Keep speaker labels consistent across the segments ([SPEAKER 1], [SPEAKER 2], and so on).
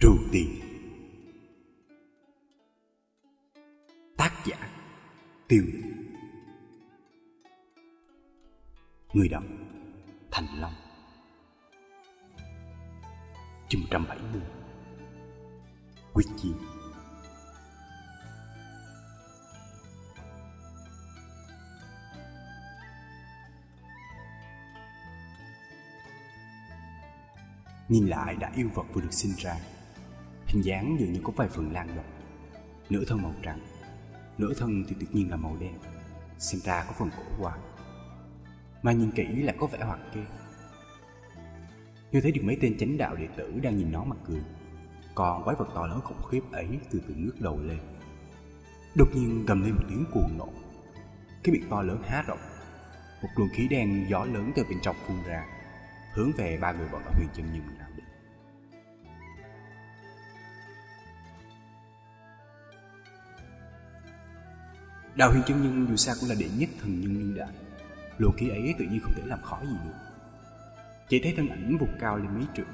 [SPEAKER 1] Trù Tiền. Tác giả, Tiêu. Người đọc, Thành Long. Chương 170 Quyết chiến Nhìn lại đã yêu vật vừa được sinh ra Hình dáng dường như có vài phần lan rộng Nửa thân màu trắng. Nửa thân thì tự nhiên là màu đen. Xem ra có phần cổ quái. Mà nhìn kỹ lại có vẻ hoạt kê Như thấy được mấy tên chánh đạo đệ tử đang nhìn nó mà cười. Còn quái vật to lớn khủng khiếp ấy từ từ ngước đầu lên. Đột nhiên gầm lên một tiếng cuồng nộ. Cái miệng to lớn há rộng. Một luồng khí đen gió lớn từ bên trong phun ra, Hướng về ba người bọn họ huyền chân nhìn nào đào hiên huyền chân nhân dù sao cũng là đệ nhất thần nhân niên đại. Luồng khí ấy tự nhiên không thể làm khó gì được. Chỉ thấy thân ảnh vụt cao lên mấy trượng,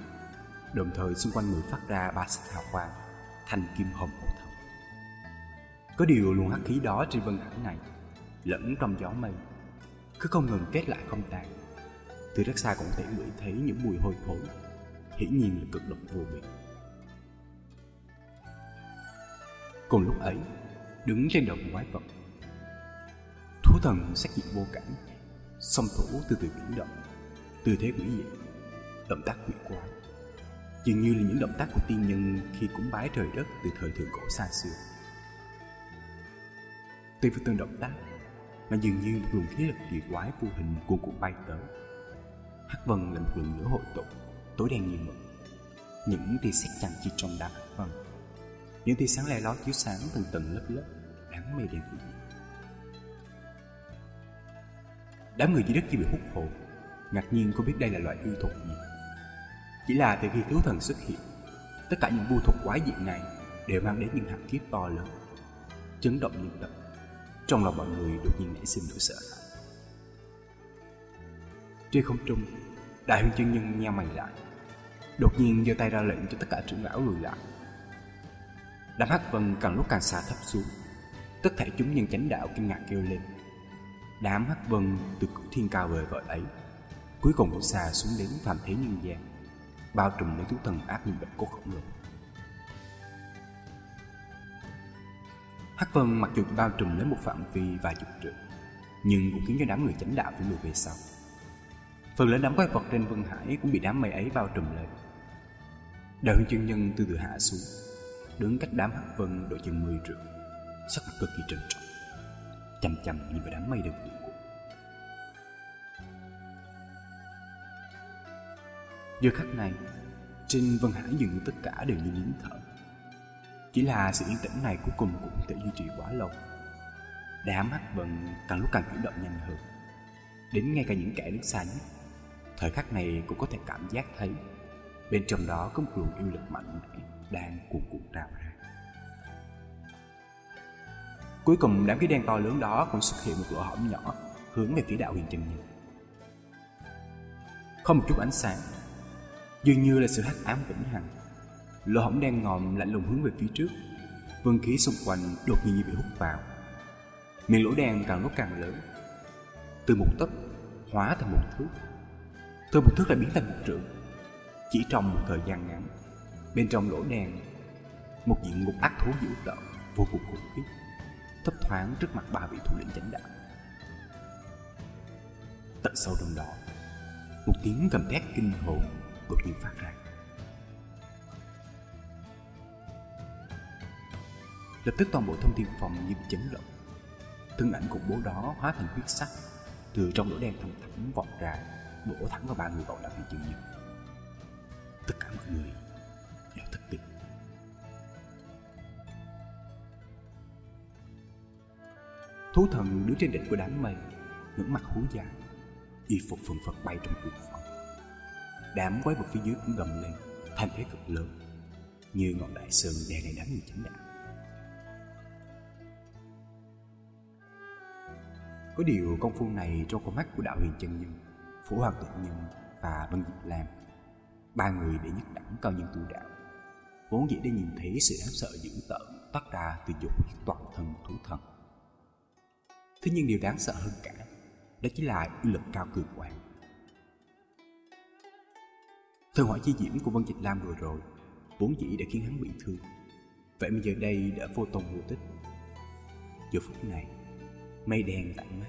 [SPEAKER 1] Đồng thời xung quanh người phát ra ba sắc hào quang thành kim hồng hậu thầm Có điều luồng hắc khí đó trên vân hải này Lẫn trong gió mây, Cứ không ngừng kết lại không tàn Từ rất xa cũng có thể ngửi thấy những mùi hôi thối, Hiển nhiên là cực độc vô biên Cùng lúc ấy, Đứng trên đầu quái vật thần sắc diện vô cảnh Song thủ từ từ chuyển động, Tư thế quỷ dị, Động tác quỷ quái. Dường như là những động tác của tiên nhân Khi cúng bái trời đất từ thời thượng cổ xa xưa. Tuy với từng động tác, Mà dường như một luồng khí lực kỳ quái vô hình cuồn cuộn bay tới. Hắc vân là một lần nữa hội tụ, Tối đen như mực. Những tia xét chẳng chỉ trong đám hắc vân. Những tia sáng le lói chiếu sáng từng tầng lớp lớp, Đáng mây đen quỷ dị. Đám người dưới đất chỉ bị hút hồn. Ngạc nhiên không biết đây là loại yêu thuật gì. Chỉ là từ khi cứu thần xuất hiện, Tất cả những vu thuật quái dị này Đều mang đến những hạt kiếp to lớn, Chấn động nhân tâm Trong lòng mọi người đột nhiên nảy sinh nỗi sợ hãi. Trên không trung, Đại huyền chân nhân nheo mày lại, Đột nhiên giơ tay ra lệnh cho tất cả trưởng lão lùi lại. Đám hắc vân càng lúc càng xa thấp xuống, Tất thể chúng nhân chánh đạo kinh ngạc kêu lên. Đám hắc vân từ cửu thiên cao vời vợi ấy. Cuối cùng cũng xà xuống đến phàm thế nhân gian, Bao trùm lấy thú thần ác như bệnh cô khổng lồ. Hắc vân mặc dù bao trùm lấy một phạm vi vài chục trượng, Nhưng cũng khiến cho đám người chánh đạo phải lùi về sau. Phần lớn đám quái vật trên vân hải cũng bị đám mây ấy bao trùm lên Đạo huyền chân nhân từ từ hạ xuống, Đứng cách đám hắc vân độ chừng 10 trượng, Sắc mặt cực kỳ trầm trọng chầm chầm nhìn vào đám mây đen cuộn cuộn. Giờ khắc này, trên Vân Hải dường như tất cả đều như nín thở. Chỉ là sự yên tĩnh này cuối cùng cũng không thể duy trì quá lâu. Đám hắc vân càng lúc càng chuyển động nhanh hơn. Đến ngay cả những kẻ đứng xa nhất, thời khắc này cũng có thể cảm giác thấy bên trong đó có một luồng yêu lực mạnh mẽ đang cuồn cuộn trào ra. Cuối cùng đám khí đen to lớn đó cũng xuất hiện một lỗ hổng nhỏ hướng về phía đạo huyền chân. Không một chút ánh sáng, dường như là sự hắc ám vĩnh hằng. Lỗ hổng đen ngòm lạnh lùng hướng về phía trước, vương khí xung quanh đột nhiên như bị hút vào. Miệng lỗ đen càng lúc càng lớn, từ một tấc hóa thành một thước, từ một thước lại biến thành một trượng. Chỉ trong một thời gian ngắn, bên trong lỗ đen, một diện ngục ác thú dữ tợn vô cùng khủng khiếp thoáng trước mặt ba vị thủ lĩnh chánh đạo. Tận sâu trong đó, một tiếng gầm thét kinh hồn đột nhiên phát ra. Lập tức toàn bộ thông thiên phòng như bị chấn động. Thân ảnh của bố đó hóa thành huyết sắc, từ trong lỗ đen thâm thẳm vọt ra, bổ thẳng vào ba người bọn đạo viên chân nhân. Tất cả mọi người đều thất kinh. Thú thần đứng trên đỉnh của đám mây ngưỡng mặt hú dài, Y phục phần phật bay trong cuồng phong Đám quái vật phía dưới cũng gầm lên Thành thế cực lớn, Như ngọn đại sơn đè lên đám người chánh đạo. Có điều công phu này trong con mắt của đạo huyền chân nhân, Phủ hoàng tự nhân và Vân Diệp Lam. Ba người để nhất đẳng cao nhân tu đạo, vốn dĩ để nhìn thấy sự đáng sợ dữ tợn tắt ra từ dục toàn thân thú thần. Thế nhưng điều đáng sợ hơn cả, đó chính là uy lực cao cường quang. thời hỏa chi diễm của Vân Dịch Lam vừa rồi, vốn dĩ đã khiến hắn bị thương. Vậy mà giờ đây đã vô tồn vô tích. Giờ phút này, mây đen tạnh mắt,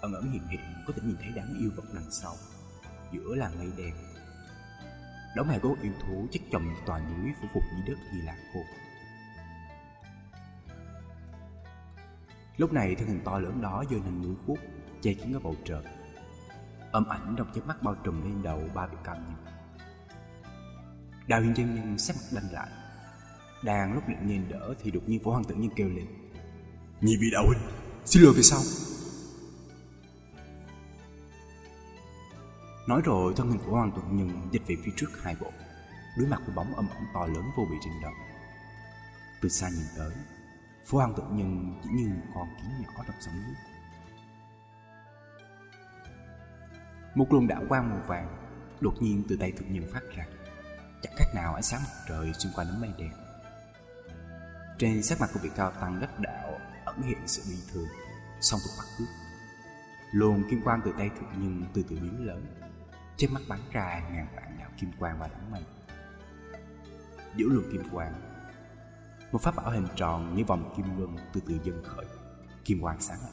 [SPEAKER 1] ẩn ẩn hiện hiện có thể nhìn thấy đám yêu vật đằng sau, giữa làng mây đen đó hài có yêu thú chất chồng tòa núi phủ phục dưới đất như là khô. Lúc này thân hình to lớn đó dơ lên núi phút, che kín ở bầu trời. Âm ảnh trong chớp mắt bao trùm lên đầu ba vị cao nhân. Đào hiên chân nhân sắc mặt đanh lại. Đang lúc định nhìn đỡ thì đột nhiên phổ hoàng tự nhiên kêu lên. Nhị bị đạo huynh, xin lừa về sau. Nói rồi thân hình của Hoàng Tuấn Nhân dịch về phía trước hai bộ Đối mặt với bóng âm ẩm to lớn vô bị trên đầu Từ xa nhìn tới Phú Hoàng tự Nhân chỉ như con kiến nhỏ trong sóng nước. Một luồng đạo quang màu vàng Đột nhiên từ tay thực nhân phát ra. Chẳng khác nào ánh sáng mặt trời xuyên qua đám mây đen. Trên sắc mặt của vị cao tăng đất đạo ẩn hiện sự bi thương, Song thuộc bắt cướp Luồng kim quang từ tay thực nhân từ từ biến lớn. Trên mắt bắn ra ngàn vạn đạo kim quang và đám mây. Giữa luồng kim quang một pháp bảo hình tròn như vòng kim luân từ từ dâng khởi. Kim quang sáng lạnh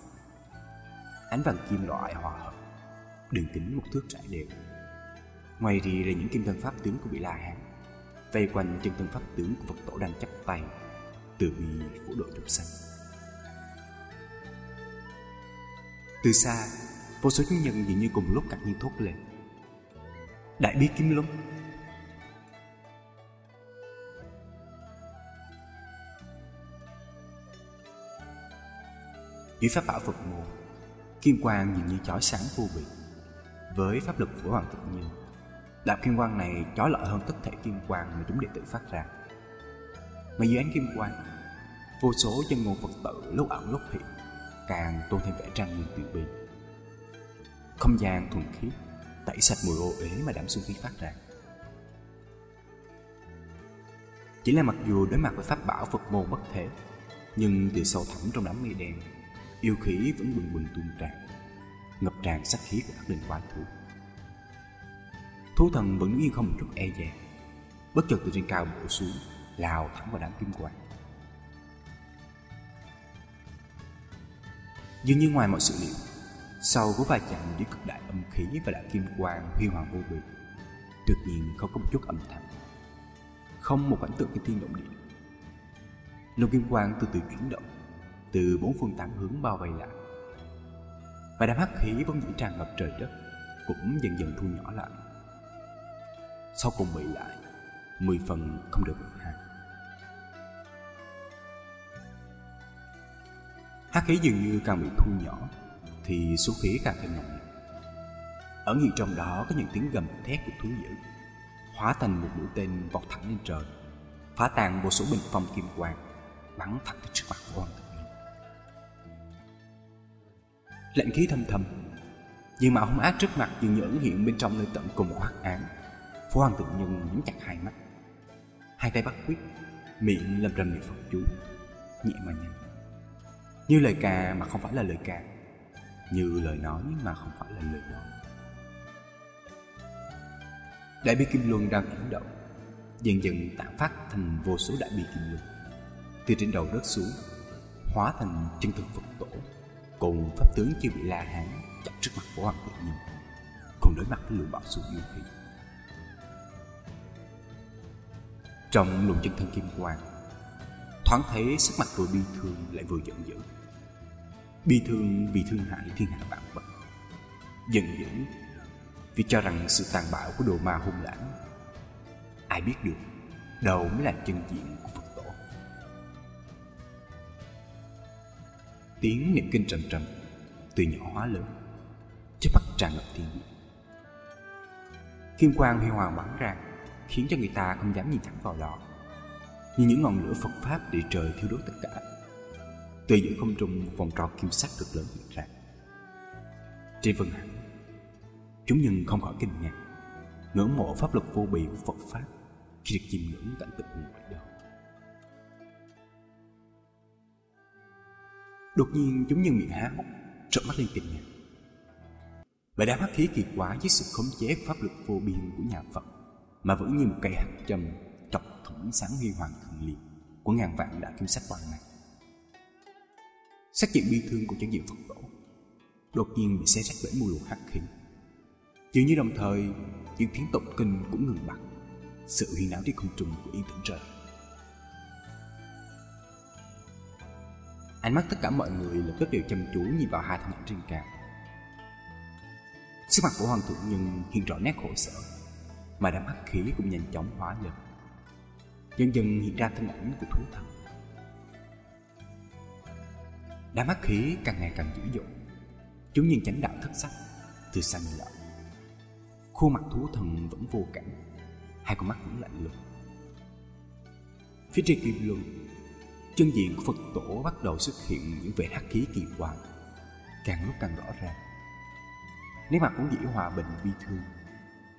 [SPEAKER 1] ánh vàng kim loại hòa hợp. Đường kính một thước trải đều. Ngoài thì là những kim thân pháp tướng của vị la hán. Vây quanh chân thân pháp tướng của phật tổ đang chắp tay, từ bi phủ độ trục xanh từ xa, vô số chúng nhân dường như cùng lúc cạch nhiên thốt lên. Đại bi Kim Luân Dưới pháp bảo Phật môn Kim quang nhìn như chói sáng vô vị Với pháp lực của Hoàng tự nhiên Đạo kim quang này chói lọi hơn tất thể kim quang mà chúng đệ tử phát ra. Mà dưới ánh kim quang Vô số chân ngôn Phật tử lúc ẩn lúc hiện Càng tôn thêm vẻ trang nghiêm tự bi Không gian thuần khiết tẩy sạch mùi ô uế mà đám xuân khí phát ra. Chỉ là mặc dù đối mặt với pháp bảo Phật môn bất thể, nhưng từ sâu thẳm trong đám mây đen, yêu khí vẫn bừng bừng tuôn tràn, ngập tràn sát khí của các linh quái thú. Thú thần vẫn yên không một chút e dè, bất chợt từ trên cao bổ xuống, lao thẳng vào đám kim quang. Dường như ngoài mọi sự liệu, sau cú va chạm giữa cực đại âm khí và đại kim quang huy hoàng vô biên Tuyệt nhiên không có một chút âm thanh Không một cảnh tượng kinh thiên động địa Lục kim quang từ từ chuyển động từ bốn phương tám hướng bao vây lại. Và đám hắc khí vẫn dĩ tràn ngập trời đất Cũng dần dần thu nhỏ lại. Sau cùng bị lại Mười phần không được một hai. Hắc khí dường như càng bị thu nhỏ thì số khí càng thêm nặng. Ở nghiêng trong đó có những tiếng gầm thét của thú dữ, hóa thành một mũi tên vọt thẳng lên trời, phá tan một số bình phong kim quang, bắn thẳng tới trước mặt của Hoàng lạnh khí thâm thầm, nhưng mà hung ác trước mặt dường như ẩn hiện bên trong nơi tận cùng hoắc án. Phó Hoàng Tự Nhân nhắm chặt hai mắt, hai tay bắt quyết, miệng lầm rầm niệm Phật chú, nhẹ mà nhanh. Như lời ca mà không phải là lời ca như lời nói mà không phải là lời nói. Đại bi kim luân đang chuyển động, dần dần tản phát thành vô số đại bi kim luân. Từ trên đầu đất xuống, hóa thành chân thực Phật tổ, cùng pháp tướng chưa bị la hán chặn trước mặt của hoàng tự nhiên, cùng đối mặt với lượng bạo xuống yêu khí. Trong luồng chân thân kim quang, thoáng thấy sắc mặt vừa bi thương lại vừa giận dữ. Bi thương vì thương hại thiên hạ vạn vật. Giận dữ vì cho rằng sự tàn bạo của đồ ma hung lãng. Ai biết được đâu mới là chân diện của phật tiếng niệm kinh trầm trầm, từ nhỏ hóa lớn chớp mắt tràn ngập thiên địa kim quang huy hoàng bắn ra, khiến cho người ta không dám nhìn thẳng vào đó. Như những ngọn lửa phật pháp để trời thiêu đốt tất cả, từ giữa không trung một vòng tròn kim sắc cực lớn hiện ra. Trên vân hạnh chúng nhân không khỏi kinh ngạc, ngưỡng mộ pháp lực vô bì của phật pháp khi được chìm ngưỡng cảnh tượng ngoài đời Đột nhiên chúng như miệng há hốc, trợn mắt lên kinh ngạc. Và đã hắc khí kỳ quá với sự khống chế pháp lực vô biên của nhà Phật mà vẫn như một cây hạt châm chọc thủng ánh sáng huy hoàng thần liệt của ngàn vạn đã kim sắc toàn này. Sắc diện bi thương của chân diện Phật tổ đột nhiên bị xé rách bởi mùi luồng hắc khí. Dường như đồng thời, những tiếng tụng kinh cũng ngừng bặt. Sự huyền áo đi không trùng của yên tĩnh trời. Ánh mắt tất cả mọi người lập tức đều chăm chú nhìn vào hai thân ảnh trên cao. Sức mặt của hoàng thượng nhưng hiện rõ nét khổ sở, mà đám hắc khí cũng nhanh chóng hóa lên. Dần dần hiện ra thân ảnh của thú thần. Đám hắc khí càng ngày càng dữ dội, chúng nhìn chánh đạo thất sắc, từ xa nhìn lại. Khuôn mặt thú thần vẫn vô cảm, hai con mắt vẫn lạnh lùng. Phía trên kim luân chân diện của Phật tổ bắt đầu xuất hiện những vẻ hắc khí kỳ quái, càng lúc càng rõ ràng. Nét mặt cũng dĩ hòa bình bi thương,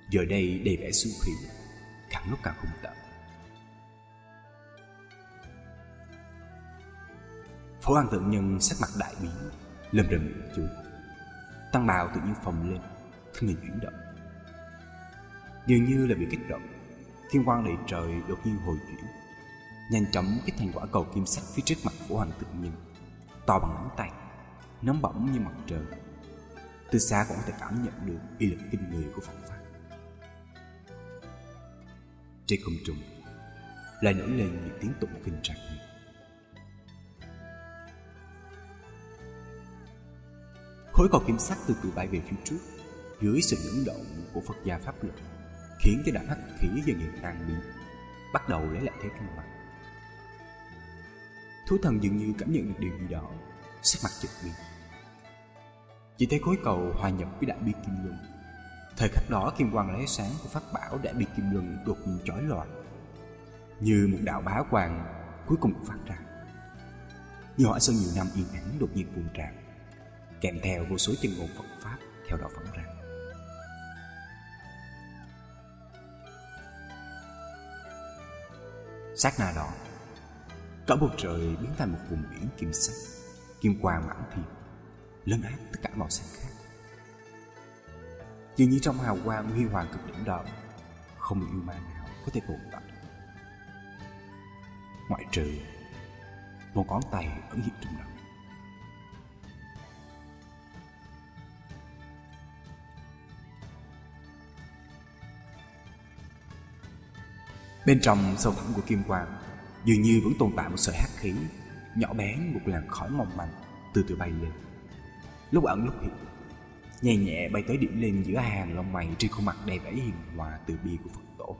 [SPEAKER 1] giờ đây đầy vẻ xu khỉ, càng lúc càng hung tợn. Phổ An tượng nhân sắc mặt đại biến, lầm rầm miệng chuối. Tăng bào tự nhiên phồng lên, thân hình chuyển động. Dường như là bị kích động, thiên quan đầy trời đột nhiên hồi chuyển nhanh chóng cái thành quả cầu kim sắc phía trước mặt của hoàng tự nhiên. To bằng nắm tay, nóng bỏng như mặt trời. Từ xa cũng có thể cảm nhận được uy lực kinh người của Phật pháp. Trên không trung, lại nổi lên những tiếng tụng kinh trạc nhiệt khối cầu kim sắc từ từ bay về phía trước, dưới sự dẫn động của Phật gia pháp lực khiến cho đám hắc khí dần dần tan biến bắt đầu lấy lại thế cân bằng Thú thần dường như cảm nhận được điều gì đó. Sắc mặt trực biến. Chỉ thấy khối cầu hòa nhập với đại bi kim luân. Thời khắc đó, kim quang lóe sáng của pháp bảo đại bi kim luân đột nhiên chói lòa. Như một đạo bá quang cuối cùng phát ra. Nhỏ sau nhiều năm yên ắng đột nhiên buồn tràn Kèm theo vô số chân ngôn Phật Pháp theo đó phóng ra. Sát na đó Cả bầu trời biến thành một vùng biển kim sắc, Kim quang mãn thiên, Lấn áp tất cả màu sắc khác. Dường như trong hào quang huy hoàng cực đỉnh đó, Không yêu ma nào có thể tồn tại. Ngoại trừ Một ngón tay ẩn hiện trong đó. Bên trong sâu thẳm của kim quang dường như vẫn tồn tại một sợi hắc khí, nhỏ bé như một làn khói mong manh, từ từ bay lên. Lúc ẩn, lúc hiện, nhẹ nhẹ bay tới điểm lên giữa hàng lông mày trên khuôn mặt đầy vẻ hiền hòa từ bi của phật tổ.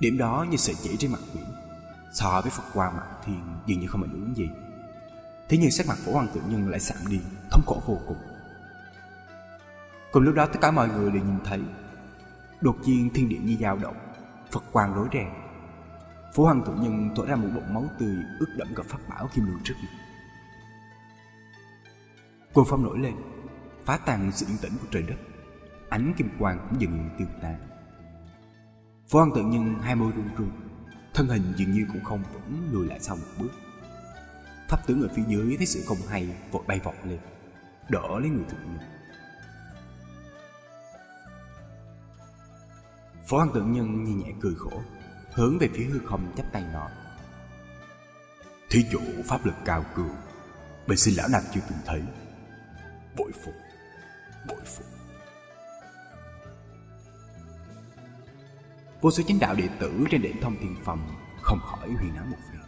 [SPEAKER 1] Điểm đó như sợi chỉ trên mặt biển, so với phật quang mặt thiên dường như không ảnh hưởng gì. Thế nhưng sắc mặt phổ hoàng tự nhân lại sạm đi, thống khổ vô cùng. Cùng lúc đó, tất cả mọi người đều nhìn thấy, đột nhiên thiên địa như dao động, phật quang rối ren Phú Hoàng tự nhân thổi ra một bụng máu tươi ướt đẫm cả pháp bảo kim luân trước mặt. Cuồng phong nổi lên, phá tan sự yên tĩnh của trời đất. Ánh kim quang cũng dần tiêu tan. Phú Hoàng tự nhân hai môi run run, thân hình dường như cũng không vững lùi lại sau một bước. Pháp tướng ở phía dưới thấy sự không hay vội bay vọt lên, đỡ lấy người thượng nhân. Phó Hoàng tự nhân nhìn nhẹ cười khổ hướng về phía hư không chắp tay nói. Thí chủ pháp lực cao cường bên xin lão nam chưa từng thấy. Bội phục bội phục. Vô số chánh đạo đệ tử trên đỉnh thông thiên phẩm không khỏi huyền áo một phen.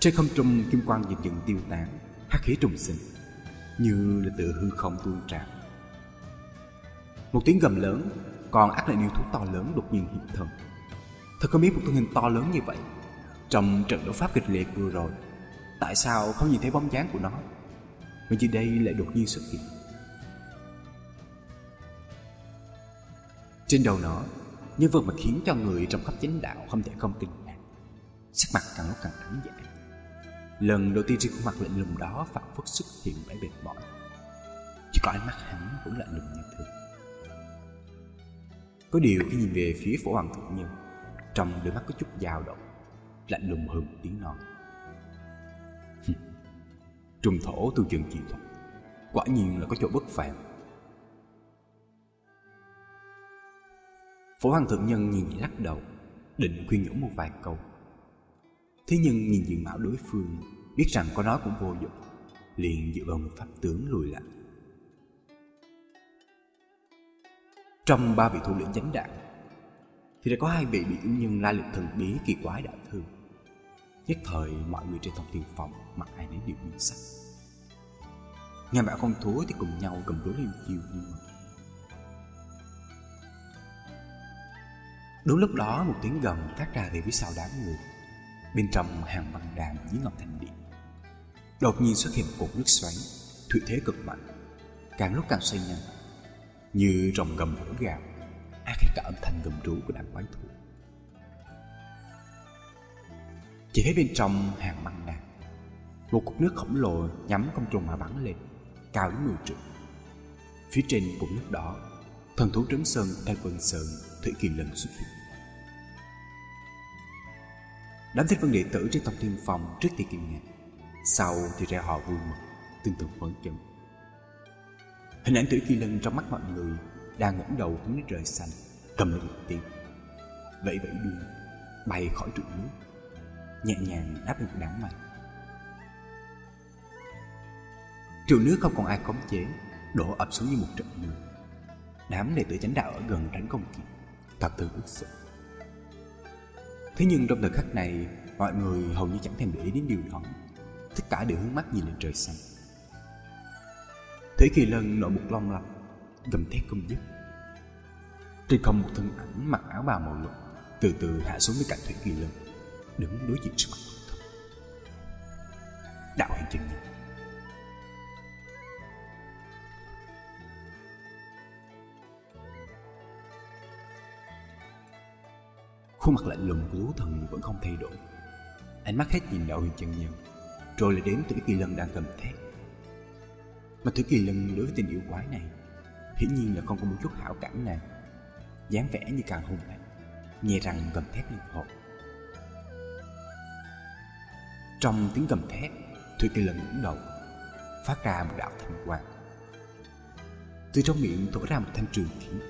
[SPEAKER 1] Trên không trung kim quang dần dần tiêu tán hắc khí trùng sinh như là từ hư không tuôn trào. Một tiếng gầm lớn còn ác lại yêu thú to lớn đột nhiên hiện thân Thật không biết một thân hình to lớn như vậy, Trong trận đấu pháp kịch liệt vừa rồi, Tại sao không nhìn thấy bóng dáng của nó? Mà chỉ đây lại đột nhiên xuất hiện. Trên đầu nó Nhân vật mà khiến cho người trong khắp chánh đạo không thể không kinh ngạc. Sắc mặt càng lúc càng thẳng dại Lần đầu tiên trên khuôn mặt lạnh lùng đó Phạm phất xuất hiện vẻ bệt mỏi. Chỉ có ánh mắt hắn cũng lạnh lùng như thường. Có điều khi nhìn về phía phổ hoàng thượng nhân trong đôi mắt có chút dao động, Lạnh lùng hơn tiếng nói. Trung thổ tu trường chỉ thuật, Quả nhiên là có chỗ bất phàm. Phổ hoàng thượng nhân nhìn lắc đầu, Định khuyên nhủ một vài câu. Thế nhưng nhìn diện mạo đối phương, Biết rằng có nói cũng vô dụng, liền dựa vào một pháp tướng lùi lại. Trong ba vị thủ lĩnh chánh đạo thì đã có hai vị bị yêu nhân la lực thần bí kỳ quái đã thương Nhất thời mọi người trên thông tiền phòng Mặt ai nấy đều biến sắc. Nhà bảo con thú thì cùng nhau cầm rối lên chiêu mà Đúng lúc đó một tiếng gầm phát ra về phía sau đám người. Bên trong hàng băng đàm dưới ngọc thành điện. Đột nhiên xuất hiện một cột nước xoáy, Thủy thế cực mạnh. Càng lúc càng xoay nhanh, Như rồng gầm hổ gạo ác hết cả âm thanh gầm rú của đám quái thú. Chỉ thấy bên trong hàng măng đàn Một cục nước khổng lồ nhắm công trùng mà bắn lên, Cao đến 10 trượng. Phía trên cục nước đó, Thần thú trấn sơn theo Vân Sơn Thủy Kỳ lần xuất hiện. Đám thích vân đệ tử trên tông thiên phòng trước thì kinh ngạc Sau thì ra họ vui mừng Tương tự phấn chấn. Hình ảnh Thủy Kỳ Lân trong mắt mọi người đang ngẩng đầu hướng lên trời xanh, Cầm lên một tiếng. Vẫy vẫy đuôi Bay khỏi trụ nước, Nhẹ nhàng đáp lên đám mây. Trụ nước không còn ai khống chế, Đổ ập xuống như một trận mưa. Đám đệ tử chánh đạo ở gần tránh không kịp Tập thương bức xúc. Thế nhưng trong thời khắc này, Mọi người hầu như chẳng thèm để ý đến điều đó. Tất cả đều hướng mắt nhìn lên trời xanh. Thế Kỳ Lân nổi một long lanh. Gầm thét không dứt. Trên không một thân ảnh mặc áo bào màu lục, Từ từ hạ xuống với cạnh Thủy Kỳ Lân, Đứng đối diện trước mặt thật Đạo huyền chân nhân Khuôn mặt lạnh lùng của thú thần vẫn không thay đổi. Ánh mắt hết nhìn đạo huyền chân nhân, Rồi lại đến Thủy Kỳ Lân đang cầm thét. Mà Thủy Kỳ Lân đối với tình yêu quái này Hiển nhiên là không có một chút hảo cảm nào dáng vẻ như càng hung này, nghe rằng gầm thét liên hồn Trong tiếng gầm thét Thủy Kỳ lần ngẩng đầu Phát ra một đạo thanh quang. Từ trong miệng thổi ra một thanh trường kiếm.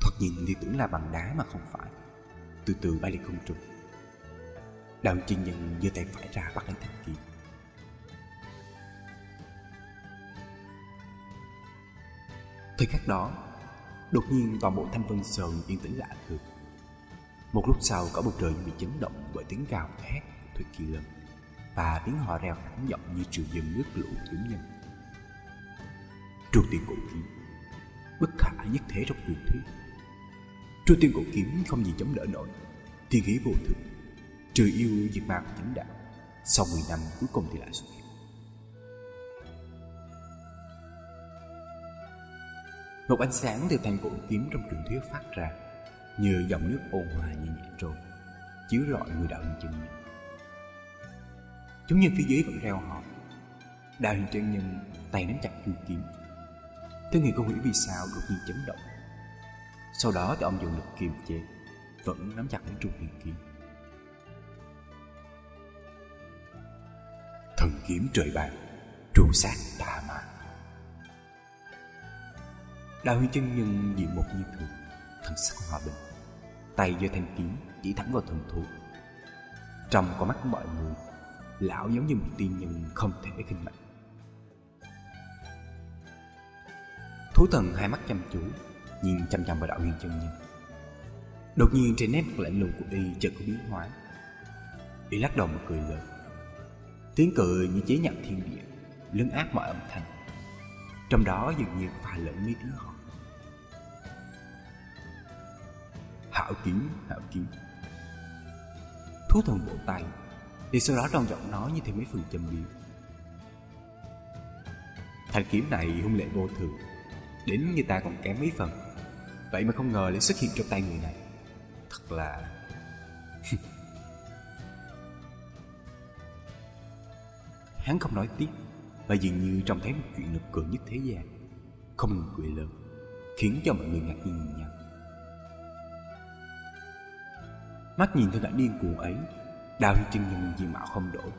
[SPEAKER 1] Thoạt nhìn thì tưởng là bằng đá mà không phải. Từ từ bay lên không trung. Đạo chân nhân giơ tay phải ra bắt lấy thanh kiếm. Thời khắc đó đột nhiên toàn bộ thanh vân sờn yên tĩnh lạ thường. Một lúc sau cả bầu trời bị chấn động bởi tiếng gào thét của thủy kỳ lân và tiếng hò reo hãnh giọng như triều dân nước lũ chúng nhân. Tru tiên cổ kiếm bất khả nhất thế trong truyền thuyết. Tru tiên cổ kiếm không gì chống đỡ nổi thiên khí vô thực, Trừ yêu diệt ma của chính đạo. Sau 10 năm cuối cùng thì lại xuất hiện. Một ánh sáng từ thành cổ kiếm trong truyền thuyết phát ra Như dòng nước ôn hòa nhẹ nhẹ trôi, Chiếu rọi người đạo hình chân nhân Chúng nhân phía dưới vẫn reo hò. Đạo hình chân nhân tay nắm chặt chu kiếm. Thế người không hiểu vì sao đột nhiên chấn động? Sau đó thì ông dùng lực kiềm chế, Vẫn nắm chặt lấy trung huyền kiếm. Thần kiếm trời bàn Tru sát tà ma. Đạo huy chân nhân diện một như thường, Thần sắc hòa bình. Tay giơ thanh kiếm, chỉ thẳng vào thần thú. Trong con mắt mọi người, Lão giống như một tiên nhân không thể khinh mạnh Thú thần hai mắt chăm chú, nhìn chăm chăm vào đạo huyền chân nhân. Đột nhiên trên nét mặt lạnh lùng của y chợt có biến hóa. Y lắc đầu một cười lớn. Tiếng cười như chế nhạo thiên địa, lấn áp mọi âm thanh. Trong đó dường như pha lẫn mấy tiếng họ hảo kiếm hảo kiếm thú thần vỗ tay. Thì sau đó trong giọng nói như thêm mấy phần châm biếm. Thanh kiếm này hung lệ vô thường, đến như ta còn kém mấy phần. Vậy mà không ngờ lại xuất hiện trong tay người này. Thật là... Hắn không nói tiếp và dường như trông thấy một chuyện nực cường nhất thế gian. Không ngừng cười lớn, Khiến cho mọi người ngạc nhiên nhìn nhau. Mắt nhìn theo cảnh điên cuồng ấy, Đào Huy chân nhìn diện mạo không đổi,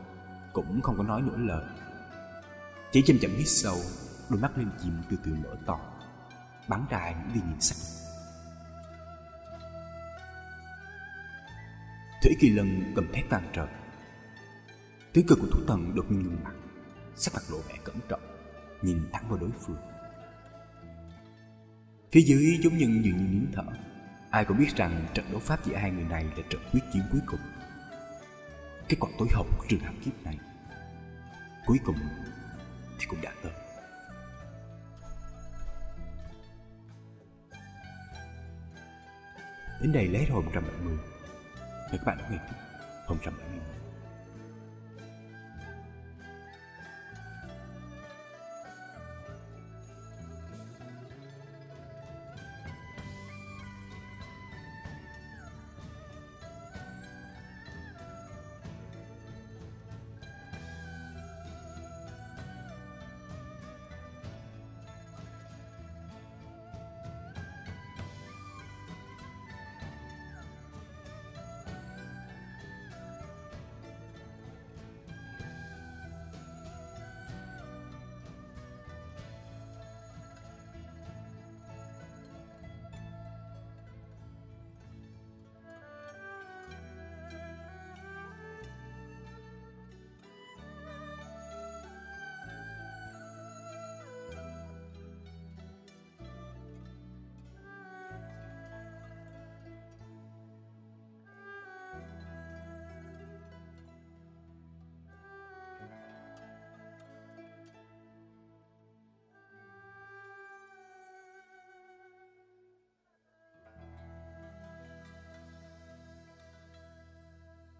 [SPEAKER 1] Cũng không có nói nửa lời. Chỉ chậm chậm hít sâu, Đôi mắt lên chìm từ từ mở to, Bắn ra những tia nhìn sắc Thủy Kỳ Lân cầm thét vàng trời. Tiếng cười của thủ thần đột nhiên ngừng mặt, Sắc mặt lộ vẻ cẩn trọng, Nhìn thẳng vào đối phương. Phía dưới giống như dường như nín thở. Ai cũng biết rằng trận đấu pháp giữa hai người này là trận quyết chiến cuối cùng. Kết quả tối hậu của trường học kiếp này, Cuối cùng thì cũng đã tới. Đến đây lấy hồi 170 Mời các bạn đón nghe tiếp 171